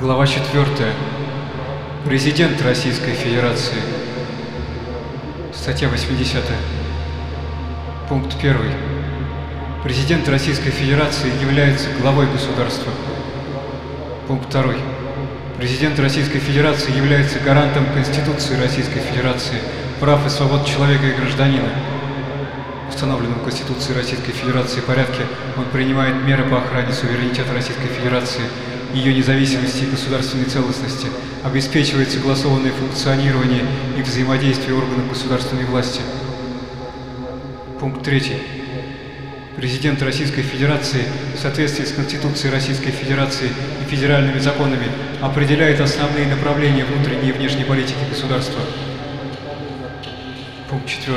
Глава 4. Президент Российской Федерации. Статья 80. Пункт 1. Президент Российской Федерации является главой государства. Пункт 2. Президент Российской Федерации является гарантом Конституции Российской Федерации, прав и свобод человека и гражданина. В установленном Конституцией Российской Федерации порядке он принимает меры по охране суверенитета Российской Федерации, ее независимости и государственной целостности, обеспечивает согласованное функционирование и взаимодействие органов государственной власти. Пункт 3. Президент Российской Федерации в соответствии с Конституцией Российской Федерации и федеральными законами определяет основные направления внутренней и внешней политики государства. Пункт 4.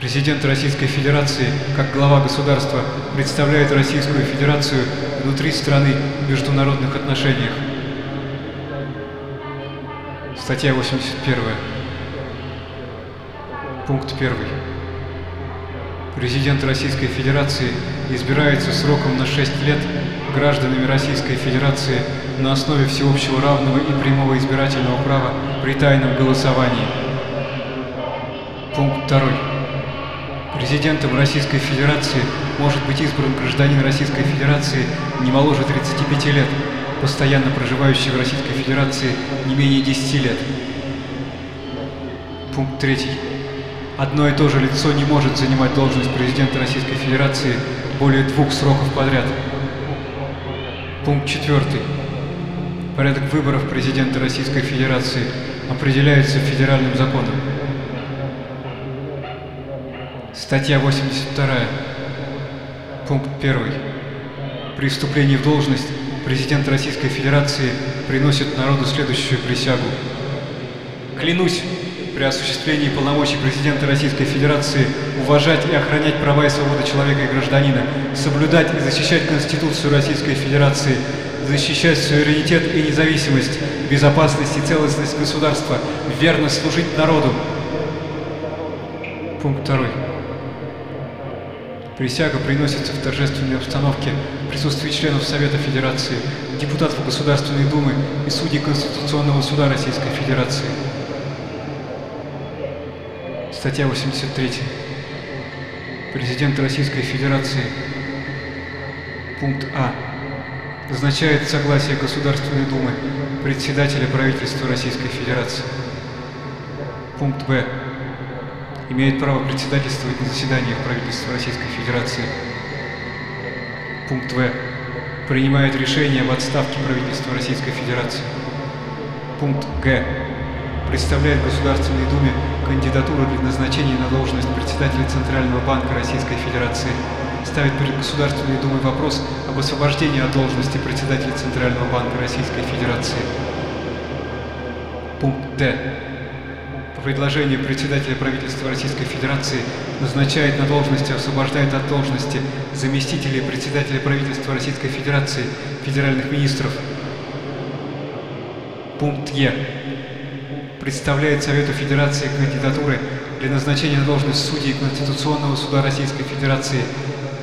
Президент Российской Федерации, как глава государства, представляет Российскую Федерацию внутри страны в международных отношениях. Статья 81. Пункт 1. Президент Российской Федерации избирается сроком на 6 лет гражданами Российской Федерации на основе всеобщего равного и прямого избирательного права при тайном голосовании. Пункт 2. Президентом Российской Федерации может быть избран гражданин Российской Федерации не моложе 35 лет, постоянно проживающий в Российской Федерации не менее 10 лет. Пункт 3. Одно и то же лицо не может занимать должность президента Российской Федерации более двух сроков подряд. Пункт 4. Порядок выборов президента Российской Федерации определяется федеральным законом. Статья 82. Пункт 1. При вступлении в должность президент Российской Федерации приносит народу следующую присягу. Клянусь при осуществлении полномочий президента Российской Федерации уважать и охранять права и свободы человека и гражданина, соблюдать и защищать Конституцию Российской Федерации, защищать суверенитет и независимость, безопасность и целостность государства, верно служить народу. Пункт 2. Присяга приносится в торжественной обстановке в присутствии членов Совета Федерации, депутатов Государственной Думы и судей Конституционного суда Российской Федерации. Статья 83. Президент Российской Федерации. Пункт А. Назначает согласие Государственной Думы председателя правительства Российской Федерации. Пункт Б имеет право председательствовать на заседаниях правительства Российской Федерации. Пункт В. Принимает решение об отставке правительства Российской Федерации. Пункт Г. Представляет Государственной Думе кандидатуру для назначения на должность председателя Центрального банка Российской Федерации. Ставит перед Государственной Думой вопрос об освобождении от должности председателя Центрального банка Российской Федерации. Пункт Д по предложению председателя правительства Российской Федерации назначает на должности, освобождает от должности заместителей председателя правительства Российской Федерации, федеральных министров. Пункт Е. Представляет Совету Федерации кандидатуры для назначения на должность судей Конституционного суда Российской Федерации,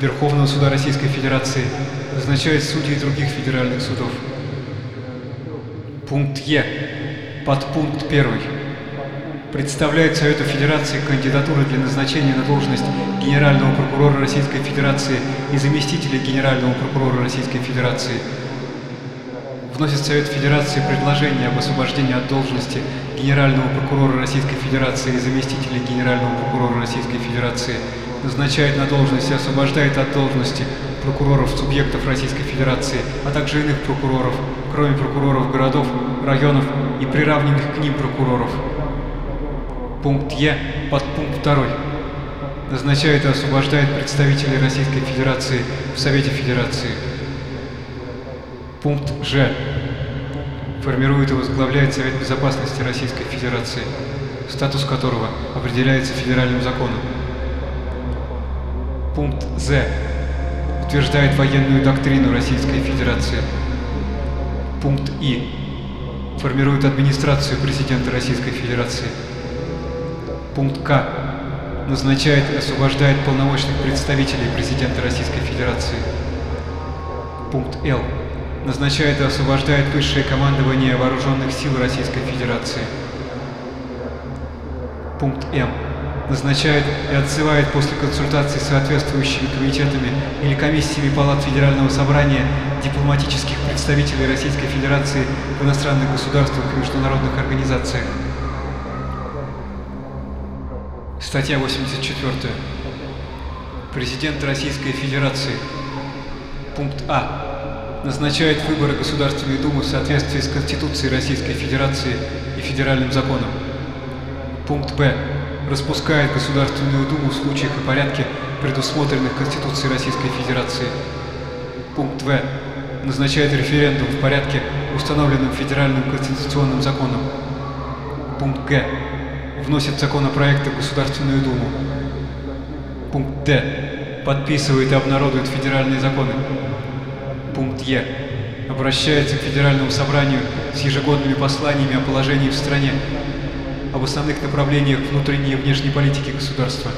Верховного суда Российской Федерации, назначает судей других федеральных судов. Пункт Е. Подпункт 1 представляет Совету Федерации кандидатуры для назначения на должность Генерального прокурора Российской Федерации и заместителя Генерального прокурора Российской Федерации. Вносит Совет Федерации предложение об освобождении от должности Генерального прокурора Российской Федерации и заместителя Генерального прокурора Российской Федерации. Назначает на должность и освобождает от должности прокуроров субъектов Российской Федерации, а также иных прокуроров, кроме прокуроров городов, районов и приравненных к ним прокуроров. Пункт Е, подпункт 2. Назначает и освобождает представителей Российской Федерации в Совете Федерации. Пункт Ж. Формирует и возглавляет Совет Безопасности Российской Федерации, статус которого определяется федеральным законом. Пункт З. Утверждает военную доктрину Российской Федерации. Пункт И. Формирует администрацию президента Российской Федерации. Пункт К. Назначает и освобождает полномочных представителей президента Российской Федерации. Пункт Л. назначает и освобождает высшее командование Вооруженных сил Российской Федерации. Пункт М. Назначает и отзывает после консультаций с соответствующими комитетами или комиссиями палат Федерального собрания дипломатических представителей Российской Федерации в иностранных государствах и международных организациях. Статья 84. Президент Российской Федерации. Пункт А. Назначает выборы Государственной Думы в соответствии с Конституцией Российской Федерации и федеральным законом. Пункт Б. Распускает Государственную Думу в случаях и порядке, предусмотренных Конституцией Российской Федерации. Пункт В. Назначает референдум в порядке, установленном Федеральным Конституционным законом. Пункт Г вносит законопроекты в Государственную Думу. Пункт Д. Подписывает и обнародует федеральные законы. Пункт Е. Обращается к Федеральному собранию с ежегодными посланиями о положении в стране, об основных направлениях внутренней и внешней политики государства.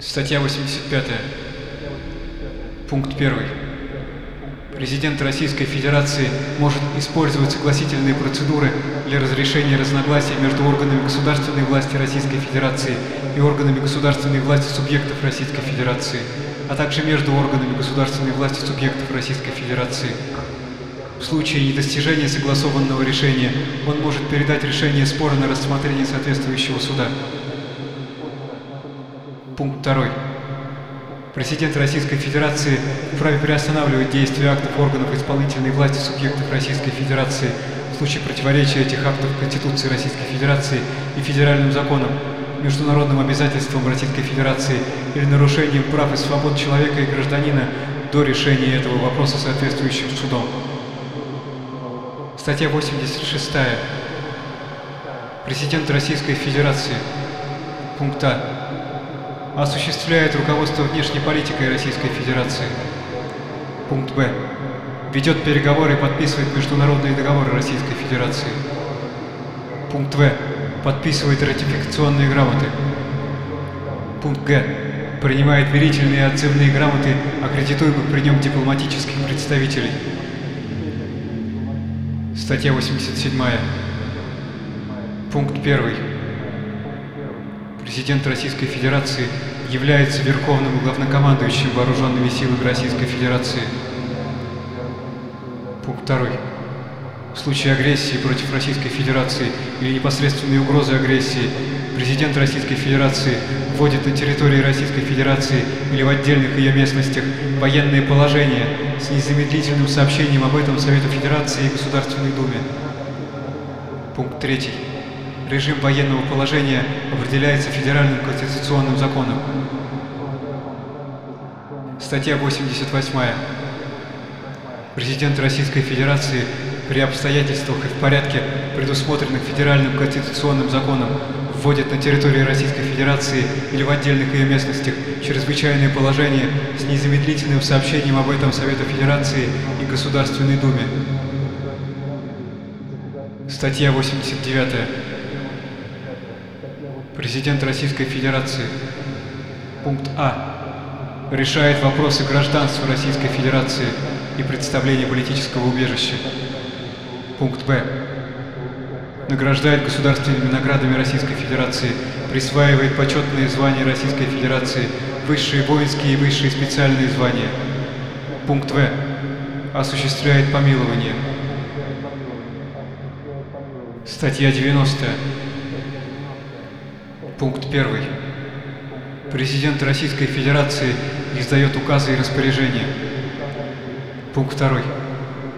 Статья 85. Пункт 1. Президент Российской Федерации может использовать согласительные процедуры для разрешения разногласий между органами государственной власти Российской Федерации и органами государственной власти субъектов Российской Федерации, а также между органами государственной власти субъектов Российской Федерации. В случае недостижения согласованного решения он может передать решение спора на рассмотрение соответствующего суда. Пункт 2. Президент Российской Федерации вправе приостанавливать действие актов органов исполнительной власти субъектов Российской Федерации в случае противоречия этих актов Конституции Российской Федерации и федеральным законам, международным обязательствам Российской Федерации или нарушением прав и свобод человека и гражданина до решения этого вопроса соответствующим судом. Статья 86. Президент Российской Федерации. Пункт А осуществляет руководство внешней политикой Российской Федерации. Пункт Б. Ведет переговоры и подписывает международные договоры Российской Федерации. Пункт В. Подписывает ратификационные грамоты. Пункт Г. Принимает верительные и отзывные грамоты аккредитуемых при нем дипломатических представителей. Статья 87. Пункт 1. Президент Российской Федерации является Верховным Главнокомандующим Вооруженными силами Российской Федерации. Пункт 2. В случае агрессии против Российской Федерации или непосредственной угрозы агрессии, президент Российской Федерации вводит на территории Российской Федерации или в отдельных ее местностях военные положения с незамедлительным сообщением об этом Совету Федерации и Государственной Думе. Пункт 3. Режим военного положения определяется федеральным конституционным законом. Статья 88. Президент Российской Федерации при обстоятельствах и в порядке, предусмотренных федеральным конституционным законом, вводит на территории Российской Федерации или в отдельных ее местностях чрезвычайное положение с незамедлительным сообщением об этом Совета Федерации и Государственной Думе. Статья 89. Президент Российской Федерации. Пункт А. Решает вопросы гражданства Российской Федерации и представления политического убежища. Пункт Б. Награждает государственными наградами Российской Федерации, присваивает почетные звания Российской Федерации, высшие воинские и высшие специальные звания. Пункт В. Осуществляет помилование. Статья 90. Пункт 1. Президент Российской Федерации издает указы и распоряжения. Пункт 2.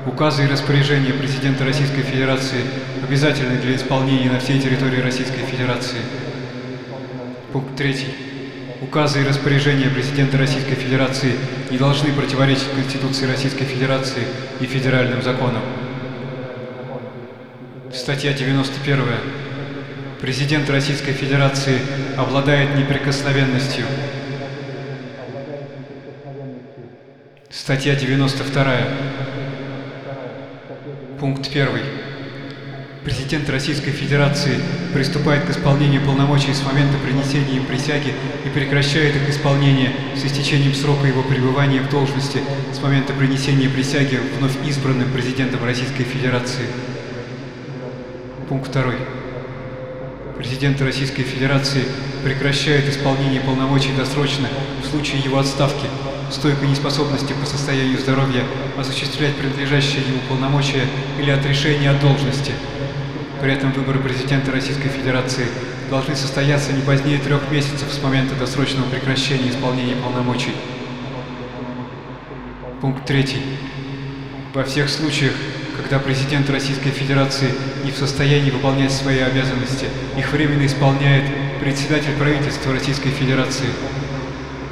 Указы и распоряжения президента Российской Федерации обязательны для исполнения на всей территории Российской Федерации. Пункт 3. Указы и распоряжения президента Российской Федерации не должны противоречить Конституции Российской Федерации и федеральным законам. Статья 91. Президент Российской Федерации обладает неприкосновенностью. Статья 92. Пункт 1. Президент Российской Федерации приступает к исполнению полномочий с момента принесения им присяги и прекращает их исполнение с истечением срока его пребывания в должности с момента принесения присяги вновь избранным президентом Российской Федерации. Пункт 2. Президент Российской Федерации прекращает исполнение полномочий досрочно в случае его отставки, стойкой неспособности по состоянию здоровья осуществлять принадлежащие ему полномочия или отрешения от должности. При этом выборы президента Российской Федерации должны состояться не позднее трех месяцев с момента досрочного прекращения исполнения полномочий. Пункт 3. Во всех случаях, когда президент Российской Федерации не в состоянии выполнять свои обязанности, их временно исполняет председатель правительства Российской Федерации.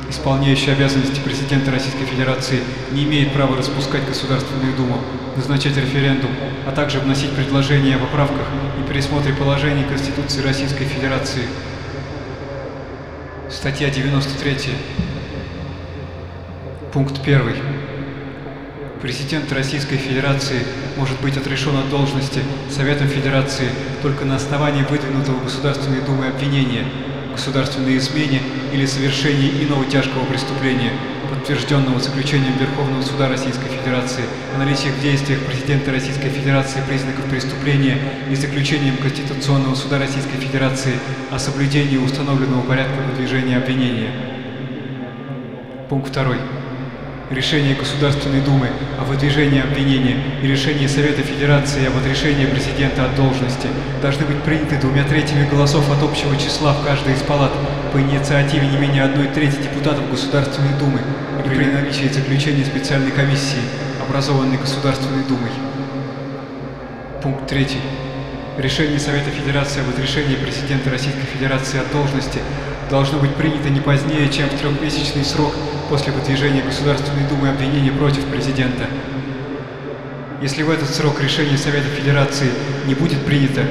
Исполняющий обязанности президента Российской Федерации не имеет права распускать Государственную Думу, назначать референдум, а также вносить предложения о поправках и пересмотре положений Конституции Российской Федерации. Статья 93. Пункт 1. Президент Российской Федерации может быть отрешен от должности Советом Федерации только на основании выдвинутого Государственной Думой обвинения государственной измене или совершении иного тяжкого преступления, подтвержденного заключением Верховного Суда Российской Федерации о наличии в действиях президента Российской Федерации признаков преступления и заключением Конституционного Суда Российской Федерации о соблюдении установленного порядка выдвижения обвинения. Пункт 2 решение Государственной Думы о выдвижении обвинения и решение Совета Федерации об отрешении президента от должности должны быть приняты двумя третьими голосов от общего числа в каждой из палат по инициативе не менее одной трети депутатов Государственной Думы и при наличии заключения специальной комиссии, образованной Государственной Думой. Пункт 3. Решение Совета Федерации об отрешении президента Российской Федерации от должности должно быть принято не позднее, чем в трехмесячный срок после выдвижения Государственной Думы обвинения против президента. Если в этот срок решение Совета Федерации не будет принято,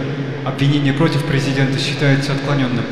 обвинение против президента считается отклоненным.